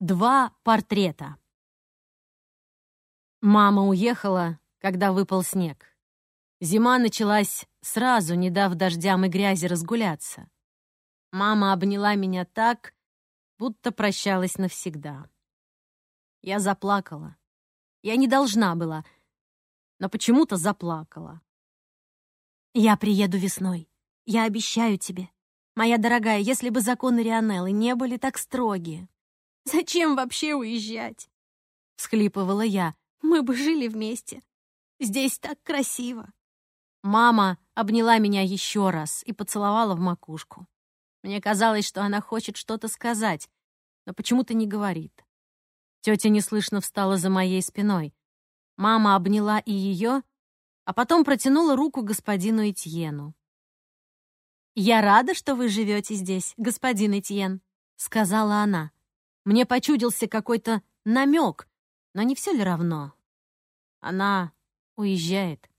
Два портрета. Мама уехала, когда выпал снег. Зима началась сразу, не дав дождям и грязи разгуляться. Мама обняла меня так, будто прощалась навсегда. Я заплакала. Я не должна была, но почему-то заплакала. «Я приеду весной. Я обещаю тебе. Моя дорогая, если бы законы Рионеллы не были так строгие, Зачем вообще уезжать?» — всхлипывала я. «Мы бы жили вместе. Здесь так красиво». Мама обняла меня еще раз и поцеловала в макушку. Мне казалось, что она хочет что-то сказать, но почему-то не говорит. Тетя неслышно встала за моей спиной. Мама обняла и ее, а потом протянула руку господину Этьену. «Я рада, что вы живете здесь, господин Этьен», — сказала она. Мне почудился какой-то намек, но не все ли равно? Она уезжает.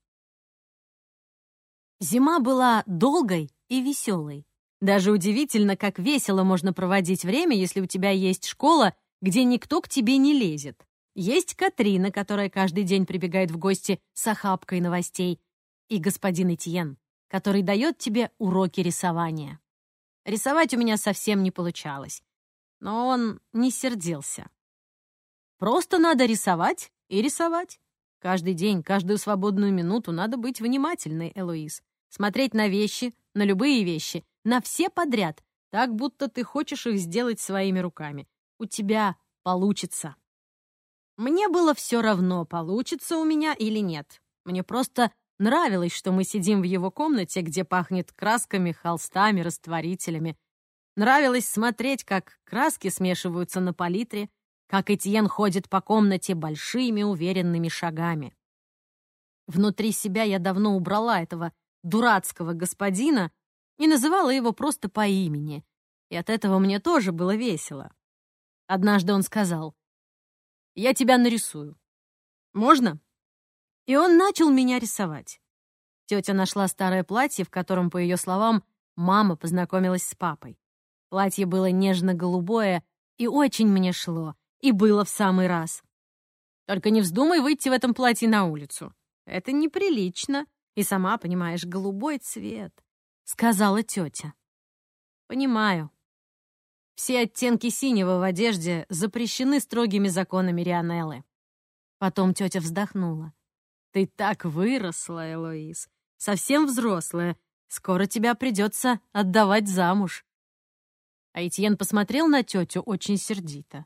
Зима была долгой и веселой. Даже удивительно, как весело можно проводить время, если у тебя есть школа, где никто к тебе не лезет. Есть Катрина, которая каждый день прибегает в гости с охапкой новостей, и господин Этьен, который дает тебе уроки рисования. Рисовать у меня совсем не получалось но он не сердился. Просто надо рисовать и рисовать. Каждый день, каждую свободную минуту надо быть внимательной, Элоиз. Смотреть на вещи, на любые вещи, на все подряд, так будто ты хочешь их сделать своими руками. У тебя получится. Мне было все равно, получится у меня или нет. Мне просто нравилось, что мы сидим в его комнате, где пахнет красками, холстами, растворителями, Нравилось смотреть, как краски смешиваются на палитре, как Этьен ходит по комнате большими уверенными шагами. Внутри себя я давно убрала этого дурацкого господина и называла его просто по имени, и от этого мне тоже было весело. Однажды он сказал, «Я тебя нарисую. Можно?» И он начал меня рисовать. Тетя нашла старое платье, в котором, по ее словам, мама познакомилась с папой. Платье было нежно-голубое и очень мне шло, и было в самый раз. Только не вздумай выйти в этом платье на улицу. Это неприлично. И сама понимаешь, голубой цвет, — сказала тетя. Понимаю. Все оттенки синего в одежде запрещены строгими законами Рионеллы. Потом тетя вздохнула. Ты так выросла, Элоиз. Совсем взрослая. Скоро тебя придется отдавать замуж. А Этьен посмотрел на тетю очень сердито,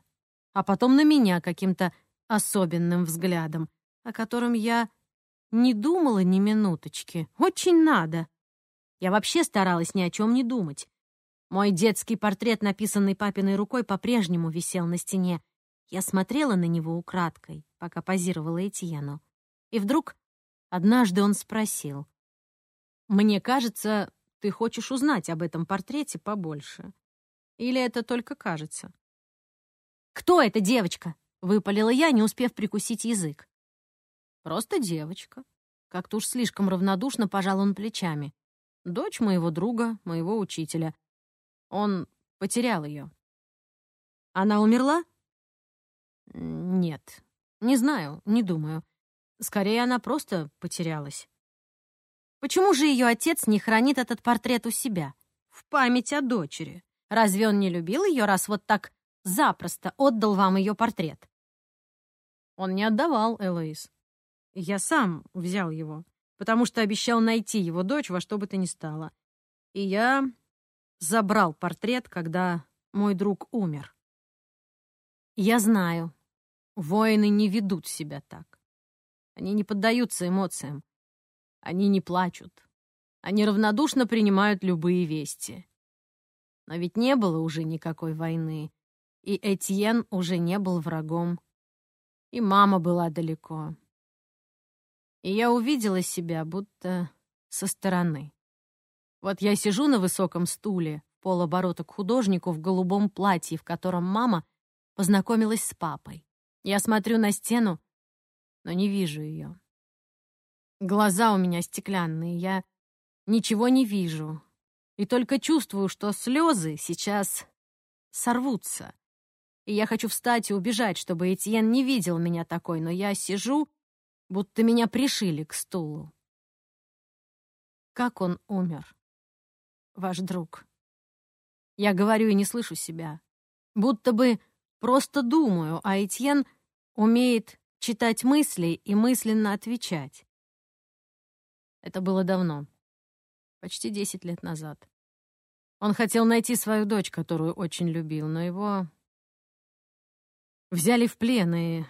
а потом на меня каким-то особенным взглядом, о котором я не думала ни минуточки. Очень надо. Я вообще старалась ни о чем не думать. Мой детский портрет, написанный папиной рукой, по-прежнему висел на стене. Я смотрела на него украдкой, пока позировала Этьену. И вдруг однажды он спросил. «Мне кажется, ты хочешь узнать об этом портрете побольше. Или это только кажется? «Кто эта девочка?» — выпалила я, не успев прикусить язык. «Просто девочка». Как-то уж слишком равнодушно пожал он плечами. «Дочь моего друга, моего учителя. Он потерял ее». «Она умерла?» «Нет. Не знаю, не думаю. Скорее, она просто потерялась». «Почему же ее отец не хранит этот портрет у себя? В память о дочери?» Разве он не любил ее, раз вот так запросто отдал вам ее портрет? Он не отдавал, Элоиз. Я сам взял его, потому что обещал найти его дочь во что бы то ни стало. И я забрал портрет, когда мой друг умер. Я знаю, воины не ведут себя так. Они не поддаются эмоциям. Они не плачут. Они равнодушно принимают любые вести. Но ведь не было уже никакой войны, и Этьен уже не был врагом, и мама была далеко. И я увидела себя будто со стороны. Вот я сижу на высоком стуле, полоборота к художнику в голубом платье, в котором мама познакомилась с папой. Я смотрю на стену, но не вижу ее. Глаза у меня стеклянные, я ничего не вижу, и только чувствую, что слезы сейчас сорвутся. и я хочу встать и убежать, чтобы Этьен не видел меня такой, но я сижу, будто меня пришили к стулу. Как он умер? Ваш друг. Я говорю и не слышу себя. Будто бы просто думаю, а Этьен умеет читать мысли и мысленно отвечать. Это было давно, почти десять лет назад. Он хотел найти свою дочь, которую очень любил, но его взяли в плен и...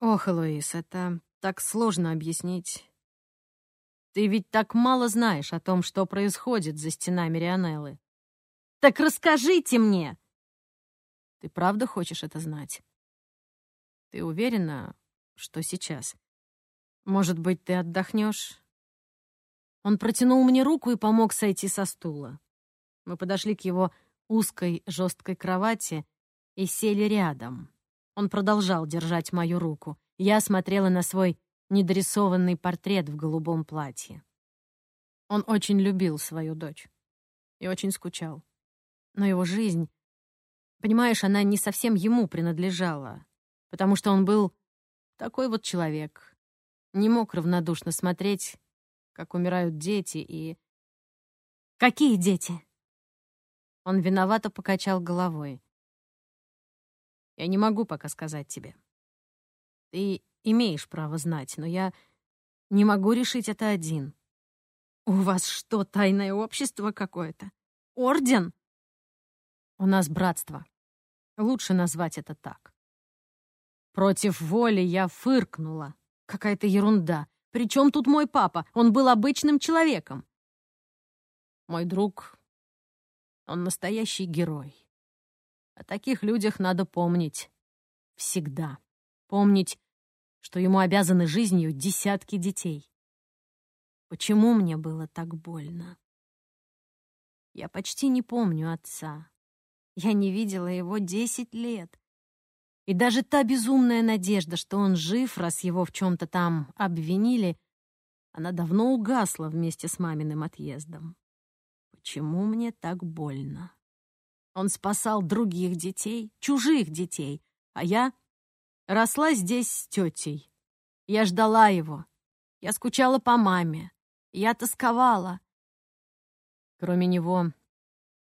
Ох, Луис, это так сложно объяснить. Ты ведь так мало знаешь о том, что происходит за стенами Рионеллы. Так расскажите мне! Ты правда хочешь это знать? Ты уверена, что сейчас? Может быть, ты отдохнешь? Он протянул мне руку и помог сойти со стула. Мы подошли к его узкой жесткой кровати и сели рядом. Он продолжал держать мою руку. Я смотрела на свой недорисованный портрет в голубом платье. Он очень любил свою дочь и очень скучал. Но его жизнь, понимаешь, она не совсем ему принадлежала, потому что он был такой вот человек. Не мог равнодушно смотреть, как умирают дети и... «Какие дети?» Он виновато покачал головой. «Я не могу пока сказать тебе. Ты имеешь право знать, но я не могу решить это один. У вас что, тайное общество какое-то? Орден? У нас братство. Лучше назвать это так. Против воли я фыркнула. Какая-то ерунда. Причем тут мой папа? Он был обычным человеком. Мой друг, он настоящий герой. О таких людях надо помнить. Всегда. Помнить что ему обязаны жизнью десятки детей. Почему мне было так больно? Я почти не помню отца. Я не видела его десять лет. И даже та безумная надежда, что он жив, раз его в чем-то там обвинили, она давно угасла вместе с маминым отъездом. Почему мне так больно? Он спасал других детей, чужих детей, а я Росла здесь с тетей. Я ждала его. Я скучала по маме. Я тосковала. Кроме него,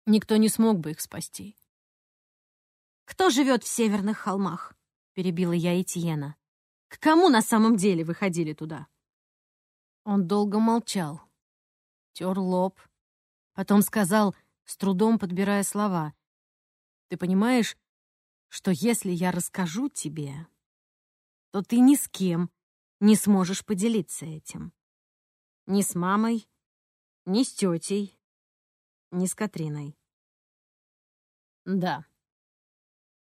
никто не смог бы их спасти. «Кто живет в северных холмах?» — перебила я Этьена. «К кому на самом деле выходили туда?» Он долго молчал, тер лоб, потом сказал, с трудом подбирая слова. «Ты понимаешь, что если я расскажу тебе, то ты ни с кем не сможешь поделиться этим. Ни с мамой, ни с тетей, ни с Катриной. Да.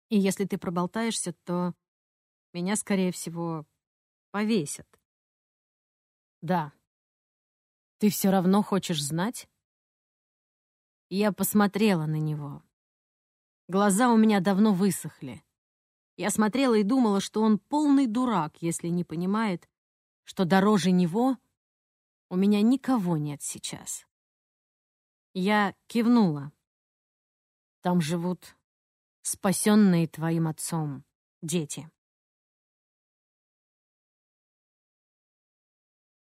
И если ты проболтаешься, то меня, скорее всего, повесят. Да. Ты все равно хочешь знать? Я посмотрела на него. Глаза у меня давно высохли. Я смотрела и думала, что он полный дурак, если не понимает, что дороже него у меня никого нет сейчас. Я кивнула. Там живут спасенные твоим отцом дети.